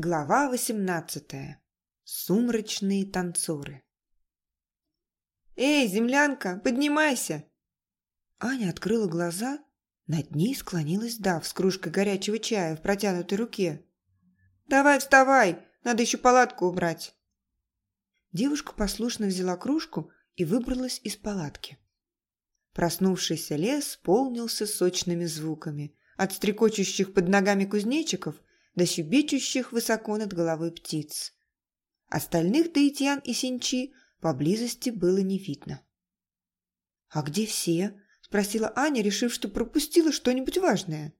Глава 18. Сумрачные танцоры. «Эй, землянка, поднимайся!» Аня открыла глаза. Над ней склонилась Дав с кружкой горячего чая в протянутой руке. «Давай вставай, надо еще палатку убрать!» Девушка послушно взяла кружку и выбралась из палатки. Проснувшийся лес полнился сочными звуками, от стрекочущих под ногами кузнечиков – до щебечущих высоко над головой птиц. Остальных Таитьян и Синчи поблизости было не видно. «А где все?» – спросила Аня, решив, что пропустила что-нибудь важное.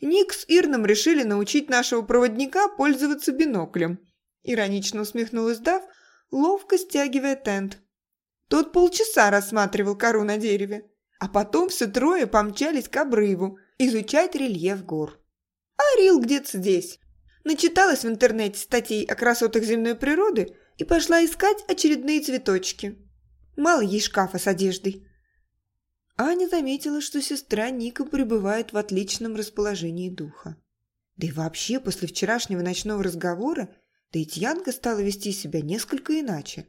«Ник с Ирном решили научить нашего проводника пользоваться биноклем», – иронично усмехнулась Дав, ловко стягивая тент. Тот полчаса рассматривал кору на дереве, а потом все трое помчались к обрыву изучать рельеф гор. А Рил где-то здесь. Начиталась в интернете статей о красотах земной природы и пошла искать очередные цветочки. Мало ей шкафа с одеждой. Аня заметила, что сестра Ника пребывает в отличном расположении духа. Да и вообще, после вчерашнего ночного разговора, Таитьянка стала вести себя несколько иначе.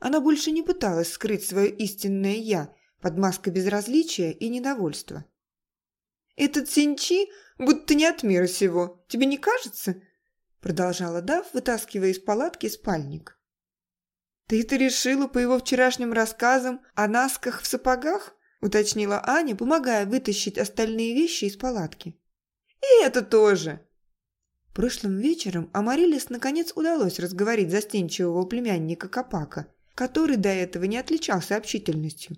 Она больше не пыталась скрыть свое истинное «я» под маской безразличия и недовольства. «Этот Синчи будто не от мира сего. Тебе не кажется?» Продолжала Дав, вытаскивая из палатки спальник. «Ты-то решила по его вчерашним рассказам о насках в сапогах?» уточнила Аня, помогая вытащить остальные вещи из палатки. «И это тоже!» Прошлым вечером Амарилис наконец удалось разговорить застенчивого племянника Капака, который до этого не отличался общительностью.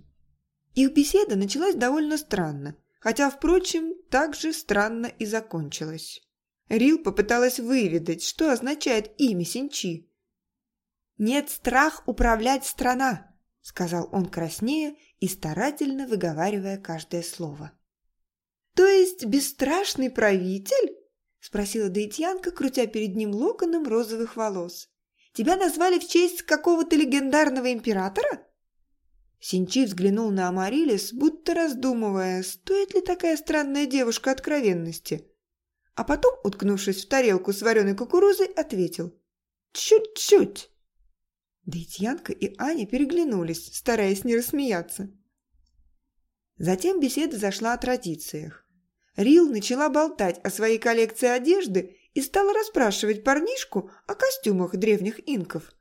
Их беседа началась довольно странно, хотя, впрочем, так же странно и закончилась. Рил попыталась выведать, что означает имя Синчи. «Нет страх управлять страна», — сказал он краснее и старательно выговаривая каждое слово. «То есть бесстрашный правитель?» — спросила Даитьянка, крутя перед ним локоном розовых волос. «Тебя назвали в честь какого-то легендарного императора?» Синчи взглянул на Амарилис, будто раздумывая, стоит ли такая странная девушка откровенности. А потом, уткнувшись в тарелку с вареной кукурузой, ответил «Чуть-чуть». Дейтьянка и Аня переглянулись, стараясь не рассмеяться. Затем беседа зашла о традициях. Рил начала болтать о своей коллекции одежды и стала расспрашивать парнишку о костюмах древних инков.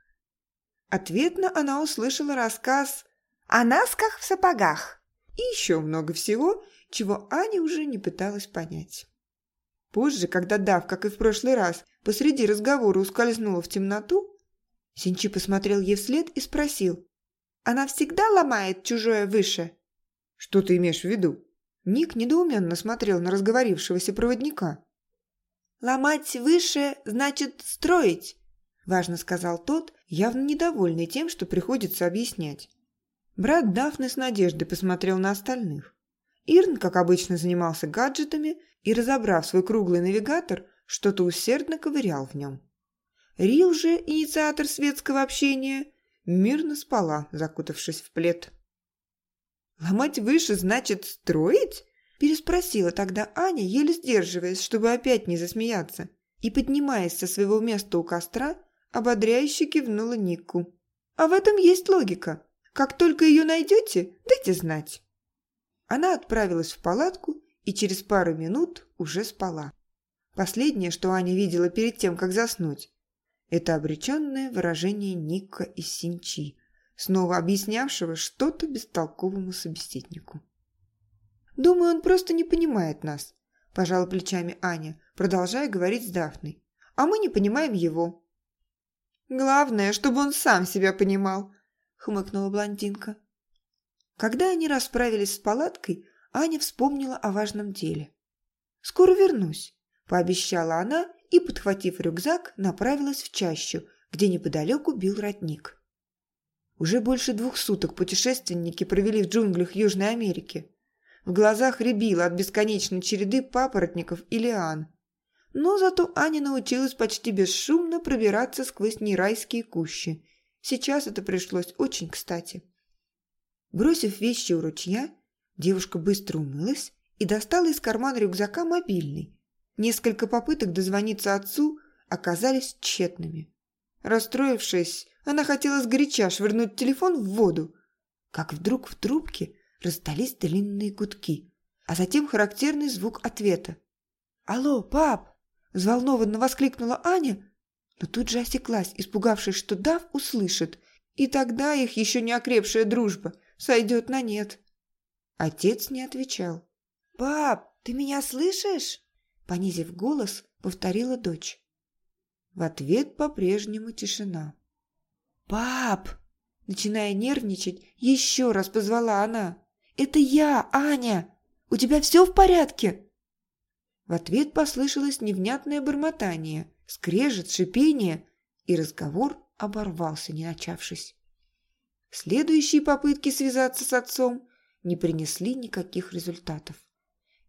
Ответно она услышала рассказ о насках в сапогах и еще много всего, чего Аня уже не пыталась понять. Позже, когда Дав, как и в прошлый раз, посреди разговора ускользнула в темноту, Синчи посмотрел ей вслед и спросил, «Она всегда ломает чужое выше?» «Что ты имеешь в виду?» Ник недоуменно смотрел на разговорившегося проводника. «Ломать выше значит строить», – важно сказал тот, явно недовольный тем, что приходится объяснять. Брат Дафны с надеждой посмотрел на остальных. Ирн, как обычно, занимался гаджетами и, разобрав свой круглый навигатор, что-то усердно ковырял в нем. Рил же, инициатор светского общения, мирно спала, закутавшись в плед. «Ломать выше значит строить?» – переспросила тогда Аня, еле сдерживаясь, чтобы опять не засмеяться, и, поднимаясь со своего места у костра, ободряюще кивнула Никку. «А в этом есть логика. Как только ее найдете, дайте знать». Она отправилась в палатку и через пару минут уже спала. Последнее, что Аня видела перед тем, как заснуть, это обреченное выражение Ника из Синчи, снова объяснявшего что-то бестолковому собеседнику. «Думаю, он просто не понимает нас», – пожала плечами Аня, продолжая говорить с Дафной. «А мы не понимаем его». «Главное, чтобы он сам себя понимал», хмыкнула блондинка. Когда они расправились с палаткой, Аня вспомнила о важном деле. «Скоро вернусь», – пообещала она и, подхватив рюкзак, направилась в чащу, где неподалеку бил родник. Уже больше двух суток путешественники провели в джунглях Южной Америки. В глазах рябило от бесконечной череды папоротников и лиан. Но зато Аня научилась почти бесшумно пробираться сквозь нерайские кущи Сейчас это пришлось очень кстати. Бросив вещи у ручья, девушка быстро умылась и достала из кармана рюкзака мобильный. Несколько попыток дозвониться отцу оказались тщетными. Расстроившись, она хотела сгоряча швырнуть телефон в воду, как вдруг в трубке раздались длинные гудки, а затем характерный звук ответа. «Алло, пап!» – взволнованно воскликнула Аня, но тут же осеклась, испугавшись, что Дав услышит, и тогда их еще не окрепшая дружба сойдет на нет. Отец не отвечал. «Пап, ты меня слышишь?» Понизив голос, повторила дочь. В ответ по-прежнему тишина. «Пап!» Начиная нервничать, еще раз позвала она. «Это я, Аня! У тебя все в порядке?» В ответ послышалось невнятное бормотание, скрежет, шипение, и разговор оборвался, не начавшись. Следующие попытки связаться с отцом не принесли никаких результатов.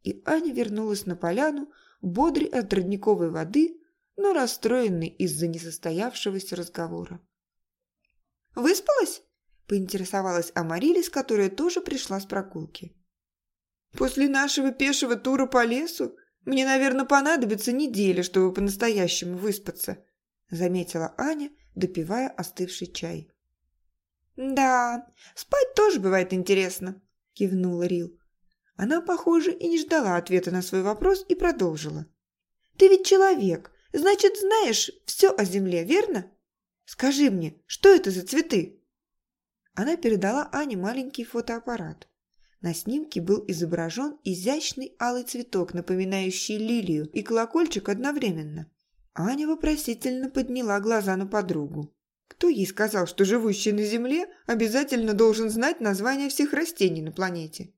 И Аня вернулась на поляну, бодрой от родниковой воды, но расстроенной из-за несостоявшегося разговора. «Выспалась?» – поинтересовалась Амарилис, которая тоже пришла с прогулки. «После нашего пешего тура по лесу мне, наверное, понадобится неделя, чтобы по-настоящему выспаться», – заметила Аня, допивая остывший чай. «Да, спать тоже бывает интересно», – кивнула Рил. Она, похоже, и не ждала ответа на свой вопрос и продолжила. «Ты ведь человек, значит, знаешь все о Земле, верно? Скажи мне, что это за цветы?» Она передала Ане маленький фотоаппарат. На снимке был изображен изящный алый цветок, напоминающий лилию, и колокольчик одновременно. Аня вопросительно подняла глаза на подругу. Кто ей сказал, что живущий на Земле обязательно должен знать названия всех растений на планете?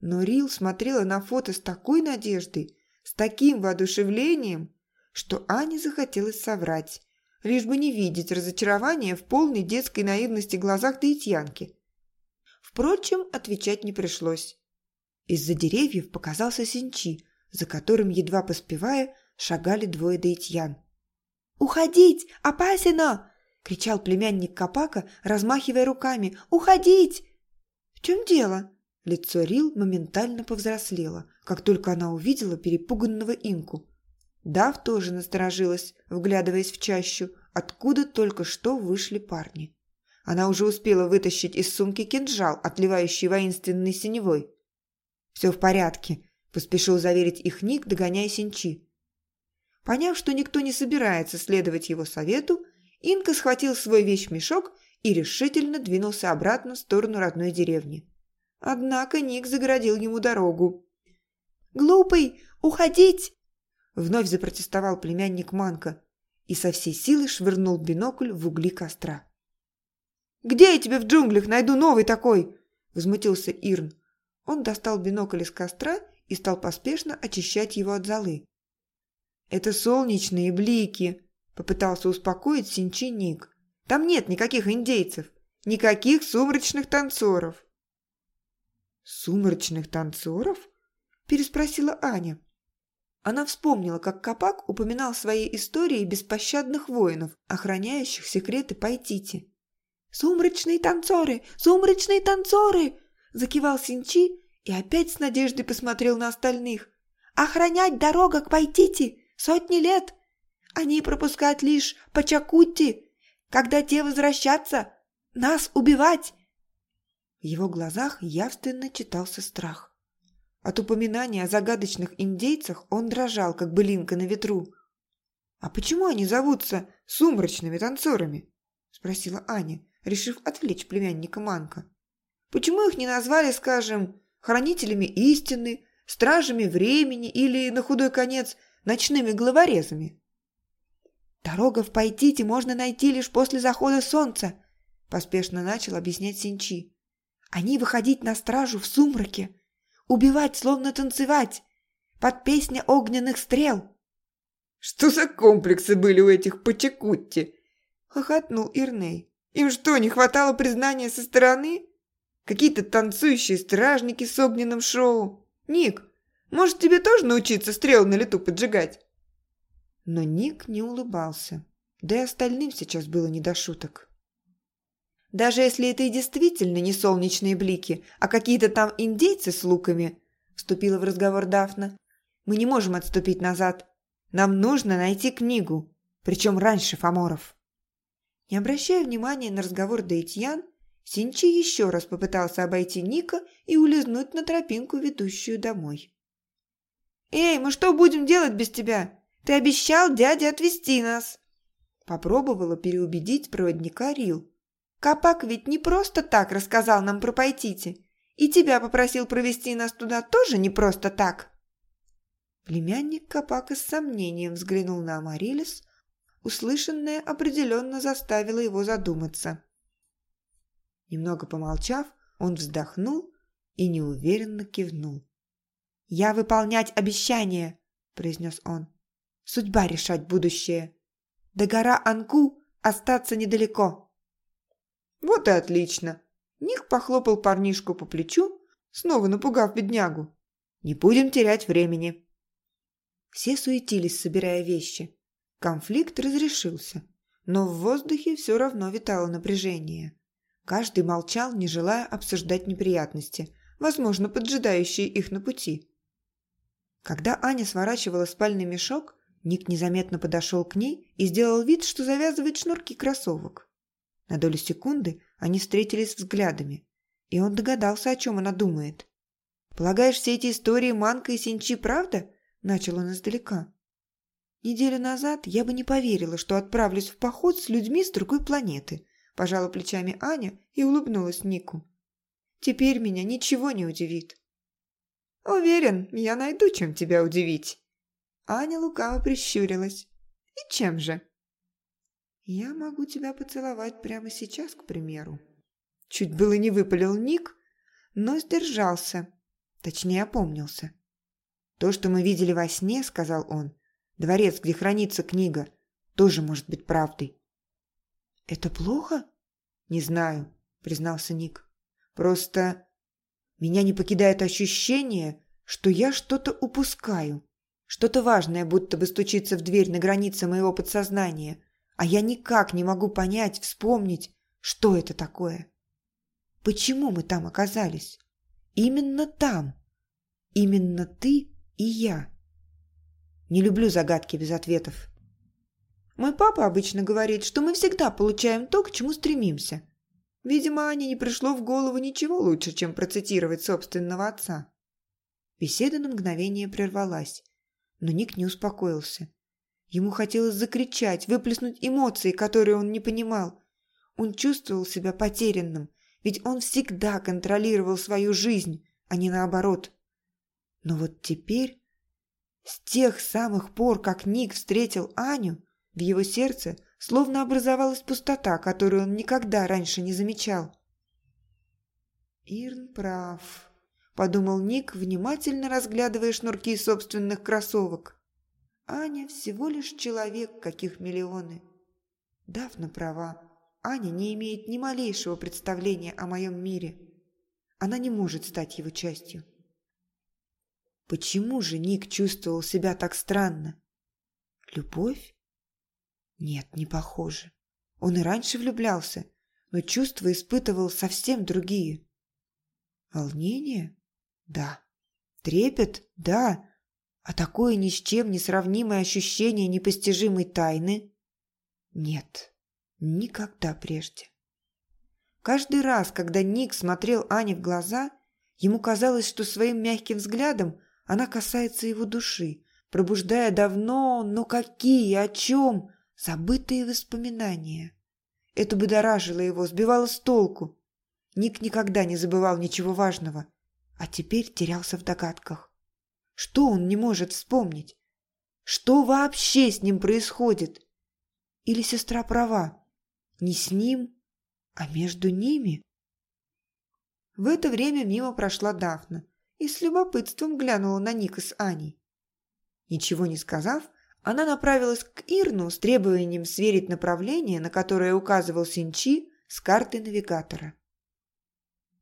Но Рил смотрела на фото с такой надеждой, с таким воодушевлением, что Ане захотелось соврать, лишь бы не видеть разочарования в полной детской наивности глазах Таитьянки. Впрочем, отвечать не пришлось. Из-за деревьев показался Синчи, за которым, едва поспевая, шагали двое даитьян. «Уходить! Опасено!» – кричал племянник Капака, размахивая руками. «Уходить!» «В чем дело?» Лицо Рил моментально повзрослело, как только она увидела перепуганного инку. Дав тоже насторожилась, вглядываясь в чащу, откуда только что вышли парни. Она уже успела вытащить из сумки кинжал, отливающий воинственной синевой. «Все в порядке», – поспешил заверить их Ник, догоняя Синчи. Поняв, что никто не собирается следовать его совету, Инка схватил свой вещмешок и решительно двинулся обратно в сторону родной деревни. Однако Ник загородил ему дорогу. «Глупый! Уходить!» Вновь запротестовал племянник Манка и со всей силы швырнул бинокль в угли костра. «Где я тебе в джунглях найду новый такой?» – возмутился Ирн. Он достал бинокль из костра и стал поспешно очищать его от золы. «Это солнечные блики», – попытался успокоить Синчи Ник. «Там нет никаких индейцев, никаких сумрачных танцоров». «Сумрачных танцоров?» – переспросила Аня. Она вспомнила, как Капак упоминал в своей истории беспощадных воинов, охраняющих секреты Пайтити. «Сумрачные танцоры! Сумрачные танцоры!» – закивал Синчи и опять с надеждой посмотрел на остальных. «Охранять дорога к Пайтити! Сотни лет! Они пропускают лишь по Чакутти! Когда те возвращатся, нас убивать!» В его глазах явственно читался страх. От упоминания о загадочных индейцах он дрожал, как былинка на ветру. «А почему они зовутся сумрачными танцорами?» – спросила Аня, решив отвлечь племянника Манка. «Почему их не назвали, скажем, хранителями истины, стражами времени или, на худой конец, ночными главорезами?» «Дорога в Пайтите можно найти лишь после захода солнца», – поспешно начал объяснять Синчи. «Они выходить на стражу в сумраке, Убивать, словно танцевать. Под песня огненных стрел. «Что за комплексы были у этих Пачакутти?» – хохотнул Ирней. «Им что, не хватало признания со стороны? Какие-то танцующие стражники с огненным шоу. Ник, может, тебе тоже научиться стрел на лету поджигать?» Но Ник не улыбался. Да и остальным сейчас было не до шуток. Даже если это и действительно не солнечные блики, а какие-то там индейцы с луками, вступила в разговор Дафна. Мы не можем отступить назад. Нам нужно найти книгу. Причем раньше Фоморов. Не обращая внимания на разговор Дейтьян, Синчи еще раз попытался обойти Ника и улизнуть на тропинку, ведущую домой. «Эй, мы что будем делать без тебя? Ты обещал дяде отвезти нас!» Попробовала переубедить проводника Рил. «Капак ведь не просто так рассказал нам про Пайтити, и тебя попросил провести нас туда тоже не просто так!» Племянник Капака с сомнением взглянул на Амарилис. Услышанное определенно заставило его задуматься. Немного помолчав, он вздохнул и неуверенно кивнул. «Я выполнять обещание!» – произнес он. «Судьба решать будущее. До гора Анку остаться недалеко». «Вот и отлично!» Ник похлопал парнишку по плечу, снова напугав беднягу. «Не будем терять времени». Все суетились, собирая вещи. Конфликт разрешился, но в воздухе все равно витало напряжение. Каждый молчал, не желая обсуждать неприятности, возможно, поджидающие их на пути. Когда Аня сворачивала спальный мешок, Ник незаметно подошел к ней и сделал вид, что завязывает шнурки кроссовок. На долю секунды они встретились взглядами, и он догадался, о чем она думает. «Полагаешь, все эти истории Манка и Синчи правда?» Начал он издалека. Неделю назад я бы не поверила, что отправлюсь в поход с людьми с другой планеты. Пожала плечами Аня и улыбнулась Нику. Теперь меня ничего не удивит. Уверен, я найду, чем тебя удивить. Аня лукаво прищурилась. И чем же? Я могу тебя поцеловать прямо сейчас, к примеру. Чуть было не выпалил Ник, но сдержался. Точнее, опомнился. «То, что мы видели во сне, — сказал он, — дворец, где хранится книга, тоже может быть правдой». «Это плохо?» «Не знаю», — признался Ник. «Просто меня не покидает ощущение, что я что-то упускаю. Что-то важное будто бы стучится в дверь на границе моего подсознания, а я никак не могу понять, вспомнить, что это такое. Почему мы там оказались? Именно там. Именно ты и я. Не люблю загадки без ответов. Мой папа обычно говорит, что мы всегда получаем то, к чему стремимся. Видимо, Ане не пришло в голову ничего лучше, чем процитировать собственного отца. Беседа на мгновение прервалась, но Ник не успокоился. Ему хотелось закричать, выплеснуть эмоции, которые он не понимал. Он чувствовал себя потерянным, ведь он всегда контролировал свою жизнь, а не наоборот. Но вот теперь, с тех самых пор, как Ник встретил Аню, в его сердце словно образовалась пустота, которую он никогда раньше не замечал. «Ирн прав», – подумал Ник, внимательно разглядывая шнурки собственных кроссовок. «Аня всего лишь человек, каких миллионы». Дафна права. Аня не имеет ни малейшего представления о моем мире. Она не может стать его частью. Почему же Ник чувствовал себя так странно? Любовь? Нет, не похоже. Он и раньше влюблялся, но чувства испытывал совсем другие. Волнение? Да. Трепет? Да. А такое ни с чем не сравнимое ощущение непостижимой тайны? Нет, никогда прежде. Каждый раз, когда Ник смотрел Ане в глаза, ему казалось, что своим мягким взглядом она касается его души, пробуждая давно, но какие, о чем, забытые воспоминания. Это будоражило его, сбивало с толку. Ник никогда не забывал ничего важного, а теперь терялся в догадках. Что он не может вспомнить? Что вообще с ним происходит? Или сестра права? Не с ним, а между ними? В это время мимо прошла Дафна и с любопытством глянула на Ника с Аней. Ничего не сказав, она направилась к Ирну с требованием сверить направление, на которое указывал Синчи, с картой навигатора.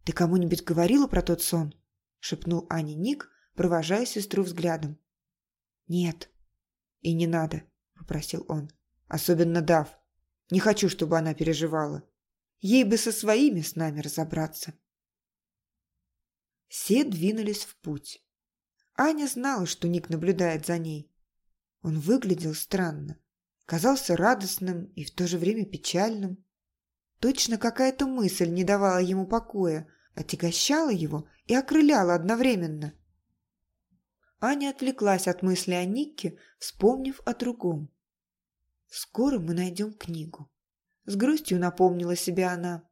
«Ты кому-нибудь говорила про тот сон?» – шепнул Ане Ник, провожая сестру взглядом. «Нет». «И не надо», – попросил он. «Особенно Дав. Не хочу, чтобы она переживала. Ей бы со своими с нами разобраться». Все двинулись в путь. Аня знала, что Ник наблюдает за ней. Он выглядел странно, казался радостным и в то же время печальным. Точно какая-то мысль не давала ему покоя, отягощала его и окрыляла одновременно. Аня отвлеклась от мысли о Никке, вспомнив о другом. «Скоро мы найдем книгу». С грустью напомнила себе она.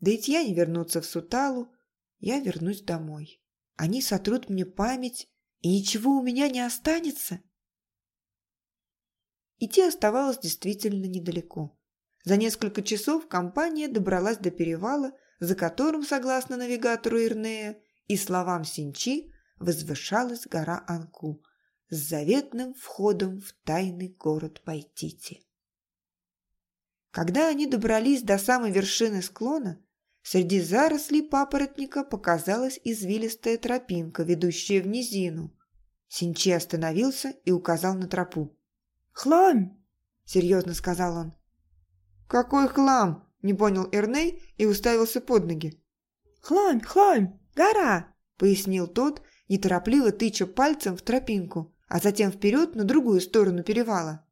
«Да я не вернуться в Суталу, я вернусь домой. Они сотрут мне память, и ничего у меня не останется». Идти оставалось действительно недалеко. За несколько часов компания добралась до перевала, за которым, согласно навигатору Ирнея и словам Синчи, возвышалась гора Анку с заветным входом в тайный город Пайтити. Когда они добрались до самой вершины склона, среди зарослей папоротника показалась извилистая тропинка, ведущая в низину. Синчи остановился и указал на тропу. «Хлам!» – серьезно сказал он. «Какой хлам?» – не понял Эрней и уставился под ноги. «Хлам, хлам, гора!» – пояснил тот, неторопливо тыча пальцем в тропинку, а затем вперед на другую сторону перевала.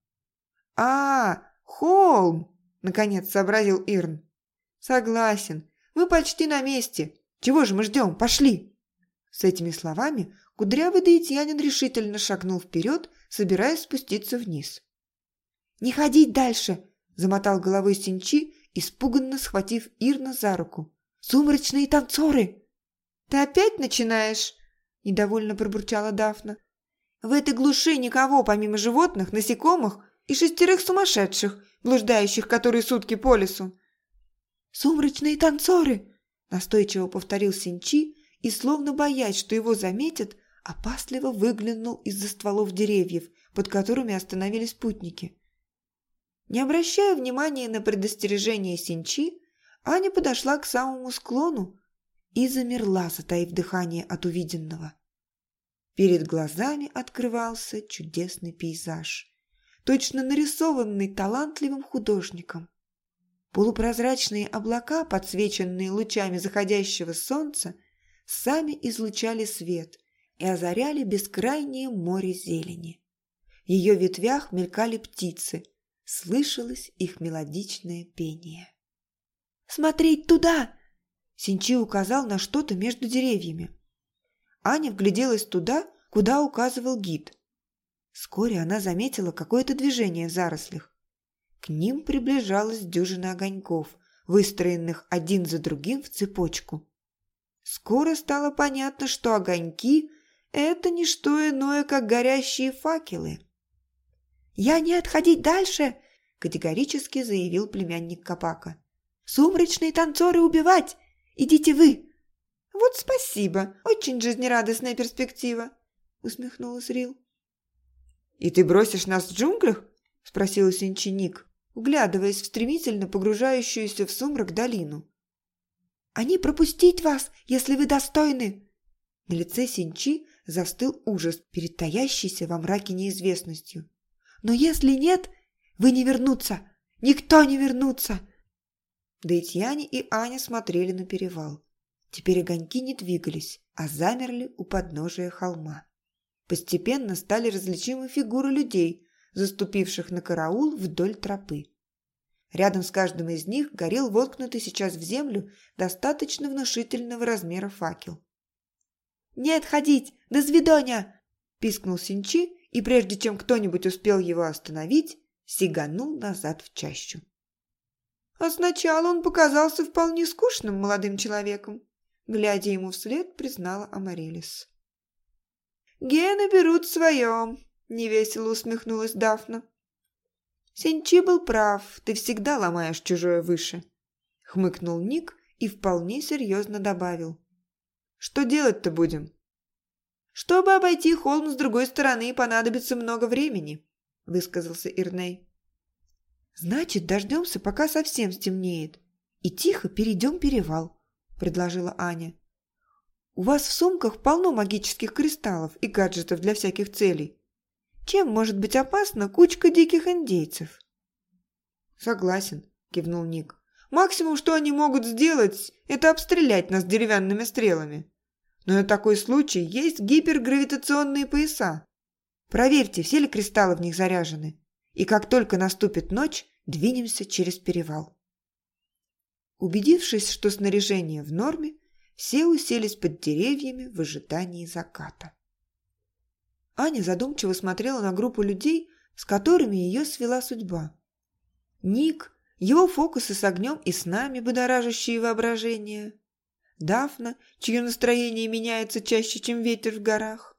«А, холм!» – наконец сообразил Ирн. «Согласен, мы почти на месте. Чего же мы ждем? Пошли!» С этими словами кудрявый Даитьянин решительно шагнул вперед, собираясь спуститься вниз. «Не ходить дальше!» Замотал головой Синчи, испуганно схватив Ирна за руку. «Сумрачные танцоры!» «Ты опять начинаешь?» – недовольно пробурчала Дафна. «В этой глуши никого, помимо животных, насекомых и шестерых сумасшедших, блуждающих которые сутки по лесу». «Сумрачные танцоры!» – настойчиво повторил Синчи и, словно боясь, что его заметят, опасливо выглянул из-за стволов деревьев, под которыми остановились путники. Не обращая внимания на предостережение Синчи, Аня подошла к самому склону и замерла, затаив дыхание от увиденного. Перед глазами открывался чудесный пейзаж, точно нарисованный талантливым художником. Полупрозрачные облака, подсвеченные лучами заходящего солнца, сами излучали свет и озаряли бескрайнее море зелени. В ее ветвях мелькали птицы – слышалось их мелодичное пение. «Смотреть туда!» Синчи указал на что-то между деревьями. Аня вгляделась туда, куда указывал гид. Вскоре она заметила какое-то движение в зарослях. К ним приближалась дюжина огоньков, выстроенных один за другим в цепочку. Скоро стало понятно, что огоньки – это не что иное, как горящие факелы – «Я не отходить дальше!» – категорически заявил племянник Капака. «Сумрачные танцоры убивать! Идите вы!» «Вот спасибо! Очень жизнерадостная перспектива!» – усмехнулась Рил. «И ты бросишь нас в джунглях?» – спросил Синчиник, углядываясь в стремительно погружающуюся в сумрак долину. «Они пропустить вас, если вы достойны!» На лице Синчи застыл ужас перед во мраке неизвестностью. Но если нет, вы не вернуться. Никто не вернутся. Даитьяне и Аня смотрели на перевал. Теперь огоньки не двигались, а замерли у подножия холма. Постепенно стали различимы фигуры людей, заступивших на караул вдоль тропы. Рядом с каждым из них горел воткнутый сейчас в землю достаточно внушительного размера факел. «Не отходить! До свидания!» – пискнул Синчи и прежде чем кто-нибудь успел его остановить, сиганул назад в чащу. А сначала он показался вполне скучным молодым человеком, глядя ему вслед, признала Амарилис. «Гены берут свое», — невесело усмехнулась Дафна. «Сенчи был прав, ты всегда ломаешь чужое выше», — хмыкнул Ник и вполне серьезно добавил. «Что делать-то будем?» «Чтобы обойти холм с другой стороны, понадобится много времени», – высказался Ирней. «Значит, дождемся, пока совсем стемнеет, и тихо перейдем перевал», – предложила Аня. «У вас в сумках полно магических кристаллов и гаджетов для всяких целей. Чем может быть опасна кучка диких индейцев?» «Согласен», – кивнул Ник. «Максимум, что они могут сделать, это обстрелять нас деревянными стрелами». Но на такой случай есть гипергравитационные пояса. Проверьте, все ли кристаллы в них заряжены. и как только наступит ночь, двинемся через перевал. Убедившись, что снаряжение в норме, все уселись под деревьями в ожидании заката. Аня задумчиво смотрела на группу людей, с которыми ее свела судьба. Ник, его фокусы с огнем и с нами, будоражащие воображение. Дафна, чье настроение меняется чаще, чем ветер в горах.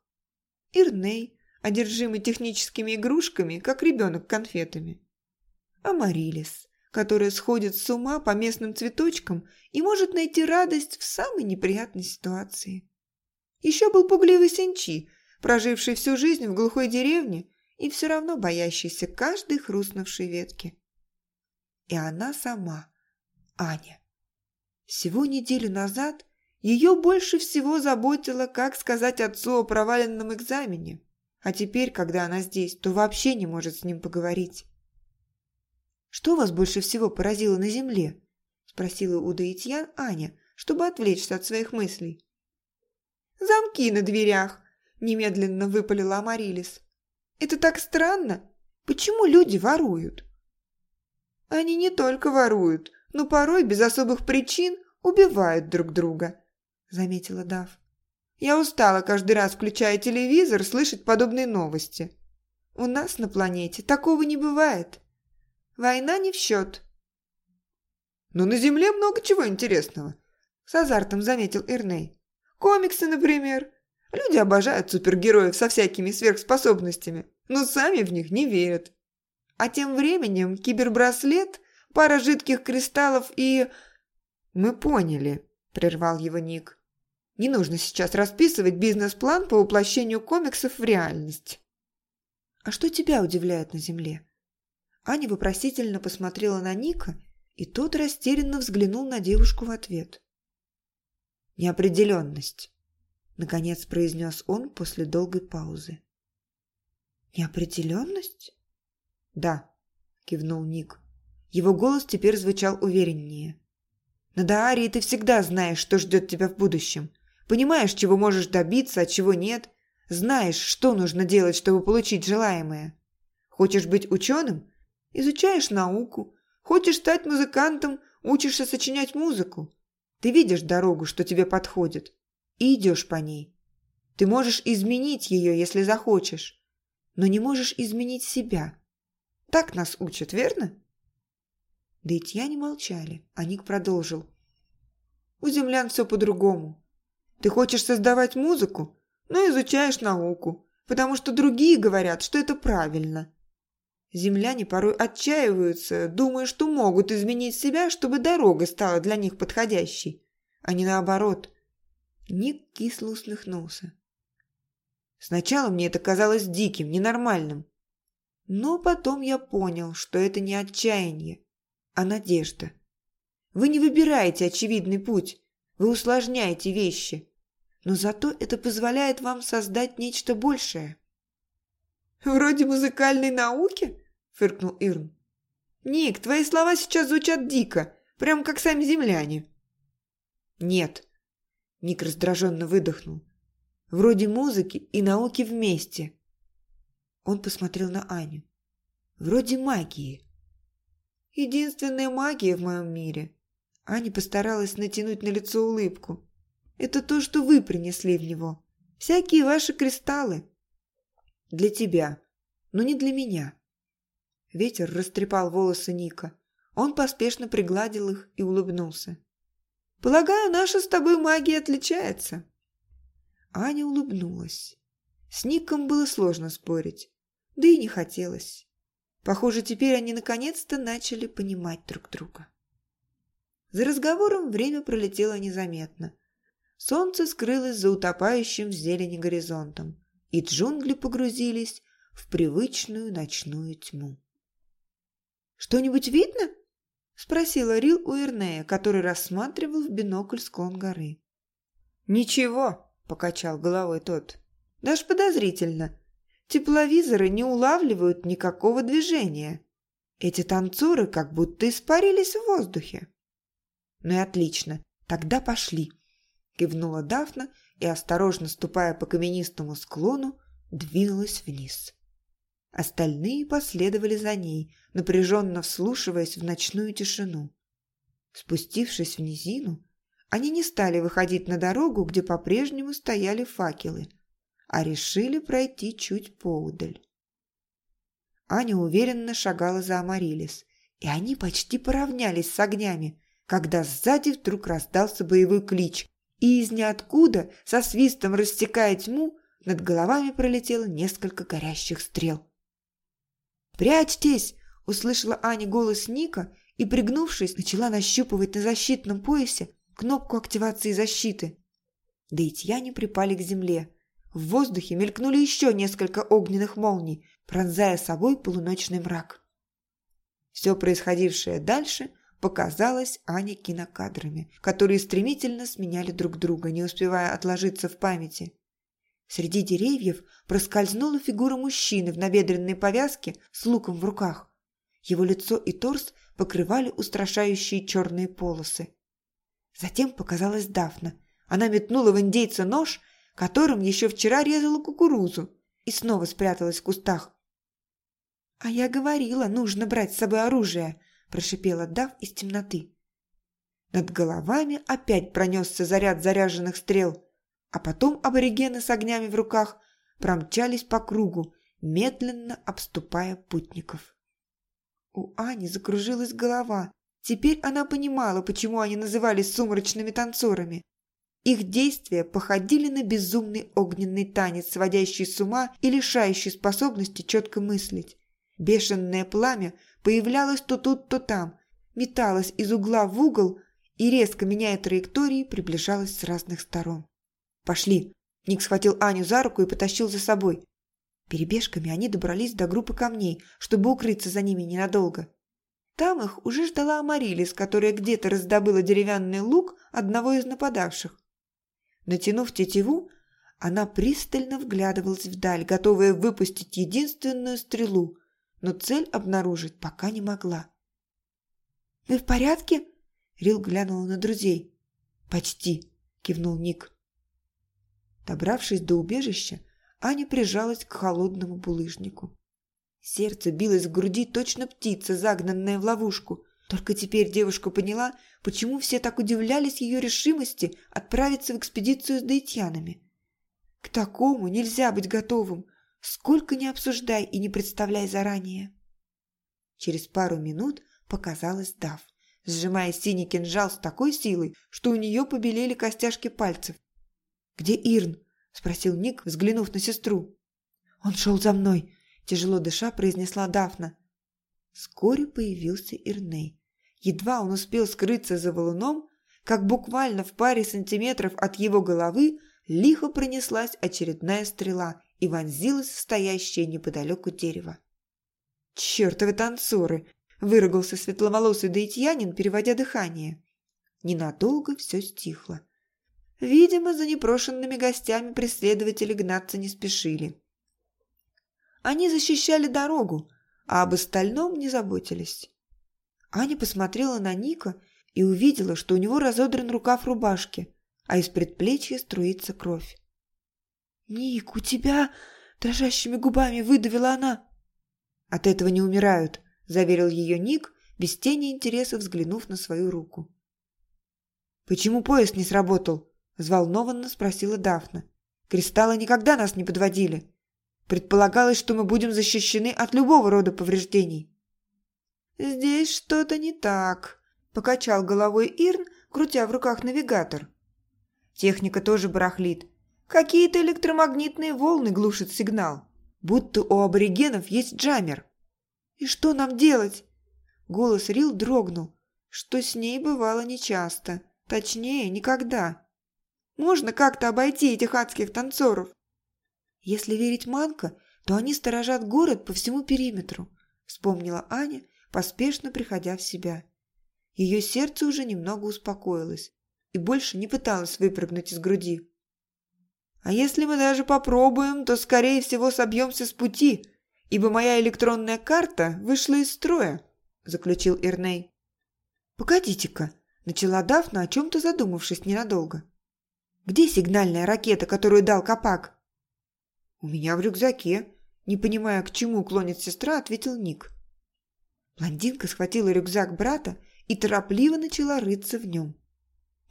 Ирней, одержимый техническими игрушками, как ребенок конфетами. Амарилис, которая сходит с ума по местным цветочкам и может найти радость в самой неприятной ситуации. Еще был пугливый Сенчи, проживший всю жизнь в глухой деревне и все равно боящийся каждой хрустнувшей ветки. И она сама, Аня. Всего неделю назад ее больше всего заботило, как сказать отцу о проваленном экзамене, а теперь, когда она здесь, то вообще не может с ним поговорить. «Что вас больше всего поразило на земле?» – спросила у Даитьян Аня, чтобы отвлечься от своих мыслей. «Замки на дверях!» – немедленно выпалила Амарилис. «Это так странно! Почему люди воруют?» «Они не только воруют, но порой без особых причин убивают друг друга», – заметила Дав. «Я устала каждый раз, включая телевизор, слышать подобные новости. У нас на планете такого не бывает». Война не в счет. Но на Земле много чего интересного, с азартом заметил Эрней. Комиксы, например. Люди обожают супергероев со всякими сверхспособностями, но сами в них не верят. А тем временем кибербраслет, пара жидких кристаллов и... «Мы поняли», – прервал его Ник. «Не нужно сейчас расписывать бизнес-план по воплощению комиксов в реальность». «А что тебя удивляет на Земле?» Аня вопросительно посмотрела на Ника, и тот растерянно взглянул на девушку в ответ. «Неопределенность», — наконец произнес он после долгой паузы. «Неопределенность?» «Да», — кивнул Ник. Его голос теперь звучал увереннее. «На Даарии ты всегда знаешь, что ждет тебя в будущем. Понимаешь, чего можешь добиться, а чего нет. Знаешь, что нужно делать, чтобы получить желаемое. Хочешь быть ученым? Изучаешь науку. Хочешь стать музыкантом, учишься сочинять музыку. Ты видишь дорогу, что тебе подходит, и идешь по ней. Ты можешь изменить ее, если захочешь, но не можешь изменить себя. Так нас учат, верно? Да и не молчали, а Ник продолжил. У землян все по-другому. Ты хочешь создавать музыку, но изучаешь науку, потому что другие говорят, что это правильно. Земляне порой отчаиваются, думая, что могут изменить себя, чтобы дорога стала для них подходящей, а не наоборот. Ник кисло усмехнулся. Сначала мне это казалось диким, ненормальным. Но потом я понял, что это не отчаяние, а надежда. Вы не выбираете очевидный путь, вы усложняете вещи, но зато это позволяет вам создать нечто большее. «Вроде музыкальной науки?» – фыркнул Ирн. «Ник, твои слова сейчас звучат дико, прям как сами земляне». «Нет», – Ник раздраженно выдохнул. «Вроде музыки и науки вместе». Он посмотрел на Аню. «Вроде магии». «Единственная магия в моем мире». Аня постаралась натянуть на лицо улыбку. «Это то, что вы принесли в него. Всякие ваши кристаллы. Для тебя, но не для меня. Ветер растрепал волосы Ника. Он поспешно пригладил их и улыбнулся. «Полагаю, наша с тобой магия отличается». Аня улыбнулась. С Ником было сложно спорить, да и не хотелось. Похоже, теперь они наконец-то начали понимать друг друга. За разговором время пролетело незаметно. Солнце скрылось за утопающим в зелени горизонтом и джунгли погрузились в привычную ночную тьму. «Что-нибудь видно?» – спросила Рил у Ирнея, который рассматривал в бинокль склон горы. «Ничего», – покачал головой тот. «Даже подозрительно. Тепловизоры не улавливают никакого движения. Эти танцоры как будто испарились в воздухе». «Ну и отлично. Тогда пошли», – кивнула Дафна и, осторожно ступая по каменистому склону, двинулась вниз. Остальные последовали за ней, напряженно вслушиваясь в ночную тишину. Спустившись в низину, они не стали выходить на дорогу, где по-прежнему стояли факелы, а решили пройти чуть поудаль. Аня уверенно шагала за Амарилис, и они почти поравнялись с огнями, когда сзади вдруг раздался боевой клич, и из ниоткуда, со свистом рассекая тьму, над головами пролетело несколько горящих стрел. «Прячьтесь!» – услышала Аня голос Ника и, пригнувшись, начала нащупывать на защитном поясе кнопку активации защиты. Да и тьяне припали к земле. В воздухе мелькнули еще несколько огненных молний, пронзая собой полуночный мрак. Все происходившее дальше показалось Ане кинокадрами, которые стремительно сменяли друг друга, не успевая отложиться в памяти. Среди деревьев проскользнула фигура мужчины в набедренной повязке с луком в руках. Его лицо и торс покрывали устрашающие черные полосы. Затем показалась Дафна. Она метнула в индейца нож, которым еще вчера резала кукурузу, и снова спряталась в кустах. «А я говорила, нужно брать с собой оружие», – прошипела Дав из темноты. Над головами опять пронесся заряд заряженных стрел, а потом аборигены с огнями в руках промчались по кругу, медленно обступая путников. У Ани закружилась голова. Теперь она понимала, почему они назывались сумрачными танцорами. Их действия походили на безумный огненный танец, сводящий с ума и лишающий способности четко мыслить. Бешеное пламя появлялось то тут, то там, металось из угла в угол и, резко меняя траектории, приближалось с разных сторон. «Пошли!» Ник схватил Аню за руку и потащил за собой. Перебежками они добрались до группы камней, чтобы укрыться за ними ненадолго. Там их уже ждала Амарилис, которая где-то раздобыла деревянный лук одного из нападавших. Натянув тетиву, она пристально вглядывалась вдаль, готовая выпустить единственную стрелу, но цель обнаружить пока не могла. «Вы в порядке?» – Рил глянула на друзей. «Почти», – кивнул Ник. Добравшись до убежища, Аня прижалась к холодному булыжнику. Сердце билось в груди точно птица, загнанная в ловушку. Только теперь девушка поняла, почему все так удивлялись ее решимости отправиться в экспедицию с даитянами. К такому нельзя быть готовым, сколько не обсуждай и не представляй заранее. Через пару минут показалась Дав, сжимая синий кинжал с такой силой, что у нее побелели костяшки пальцев. «Где Ирн?» – спросил Ник, взглянув на сестру. «Он шел за мной», – тяжело дыша произнесла Дафна. Вскоре появился Ирней. Едва он успел скрыться за валуном, как буквально в паре сантиметров от его головы лихо пронеслась очередная стрела и вонзилась в стоящее неподалеку дерево. «Чертовы танцоры!» – выругался светловолосый даитьянин, переводя дыхание. Ненадолго все стихло. Видимо, за непрошенными гостями преследователи гнаться не спешили. Они защищали дорогу, а об остальном не заботились. Аня посмотрела на Ника и увидела, что у него разодран рукав рубашки, а из предплечья струится кровь. «Ник, у тебя...» – дрожащими губами выдавила она. «От этого не умирают», – заверил ее Ник, без тени интереса взглянув на свою руку. «Почему поезд не сработал?» Взволнованно спросила Дафна. «Кристаллы никогда нас не подводили. Предполагалось, что мы будем защищены от любого рода повреждений». «Здесь что-то не так», – покачал головой Ирн, крутя в руках навигатор. Техника тоже барахлит. Какие-то электромагнитные волны глушат сигнал. Будто у аборигенов есть джаммер. «И что нам делать?» Голос Рил дрогнул, что с ней бывало нечасто. Точнее, никогда. Можно как-то обойти этих адских танцоров. Если верить Манко, то они сторожат город по всему периметру, вспомнила Аня, поспешно приходя в себя. Ее сердце уже немного успокоилось и больше не пыталось выпрыгнуть из груди. «А если мы даже попробуем, то, скорее всего, собьемся с пути, ибо моя электронная карта вышла из строя», – заключил Ирней. «Погодите-ка», – начала Дафна, о чем-то задумавшись ненадолго. Где сигнальная ракета, которую дал Капак?» «У меня в рюкзаке», – Не понимая, к чему клонит сестра, ответил Ник. Блондинка схватила рюкзак брата и торопливо начала рыться в нем.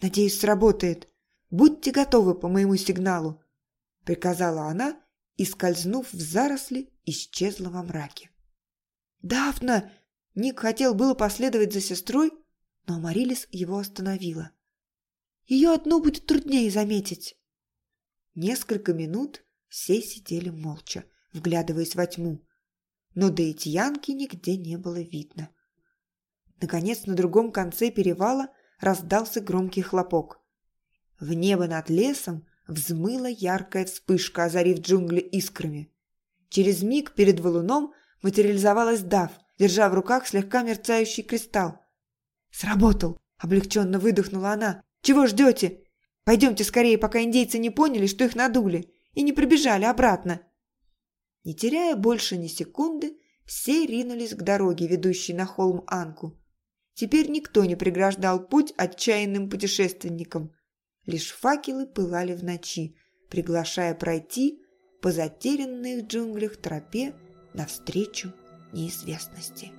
«Надеюсь, сработает. Будьте готовы по моему сигналу», — приказала она и, скользнув в заросли, исчезла во мраке. «Дафна!» Ник хотел было последовать за сестрой, но Марилис его остановила. «Ее одну будет труднее заметить». Несколько минут все сидели молча, вглядываясь во тьму, но Дейтьянки нигде не было видно. Наконец, на другом конце перевала раздался громкий хлопок. В небо над лесом взмыла яркая вспышка, озарив джунгли искрами. Через миг перед валуном материализовалась Дав, держа в руках слегка мерцающий кристалл. «Сработал!» – облегченно выдохнула она. «Чего ждете? Пойдемте скорее, пока индейцы не поняли, что их надули, и не прибежали обратно!» Не теряя больше ни секунды, все ринулись к дороге, ведущей на холм Анку. Теперь никто не преграждал путь отчаянным путешественникам. Лишь факелы пылали в ночи, приглашая пройти по затерянной в джунглях тропе навстречу неизвестности.